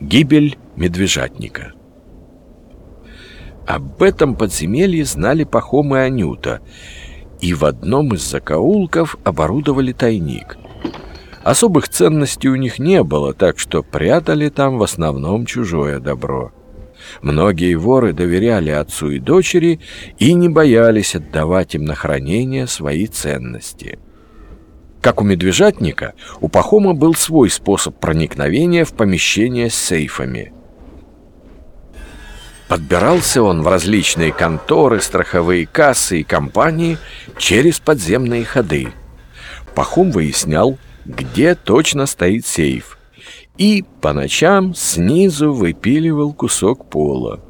Гибель медвежатника. Об этом подземелье знали Пахом и Анюта, и в одном из закоулков оборудовали тайник. Особых ценностей у них не было, так что прятали там в основном чужое добро. Многие воры доверяли отцу и дочери и не боялись отдавать им на хранение свои ценности – как у медвежатника, у Пахома был свой способ проникновения в помещение с сейфами. Подбирался он в различные конторы, страховые кассы и компании через подземные ходы. Пахом выяснял, где точно стоит сейф, и по ночам снизу выпиливал кусок пола.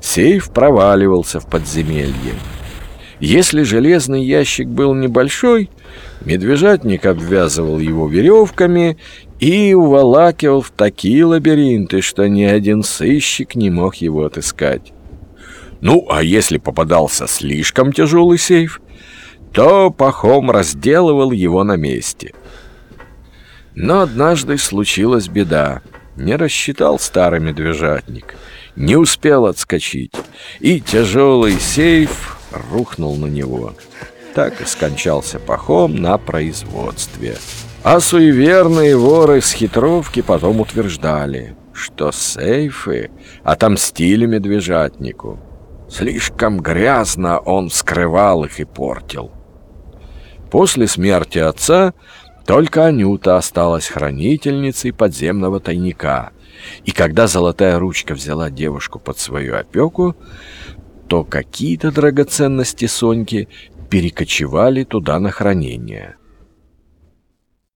Сейф проваливался в подземелье. Если железный ящик был небольшой, медвежатник обвязывал его веревками и уволакивал в такие лабиринты, что ни один сыщик не мог его отыскать. Ну, а если попадался слишком тяжелый сейф, то Пахом разделывал его на месте. Но однажды случилась беда. Не рассчитал старый медвежатник, не успел отскочить, и тяжелый сейф рухнул на него. Так и скончался Пахом на производстве. А суеверные воры с хитровки потом утверждали, что сейфы отомстили медвежатнику. Слишком грязно он вскрывал их и портил. После смерти отца только Анюта осталась хранительницей подземного тайника. И когда золотая ручка взяла девушку под свою опеку, то какие-то драгоценности Соньки перекочевали туда на хранение.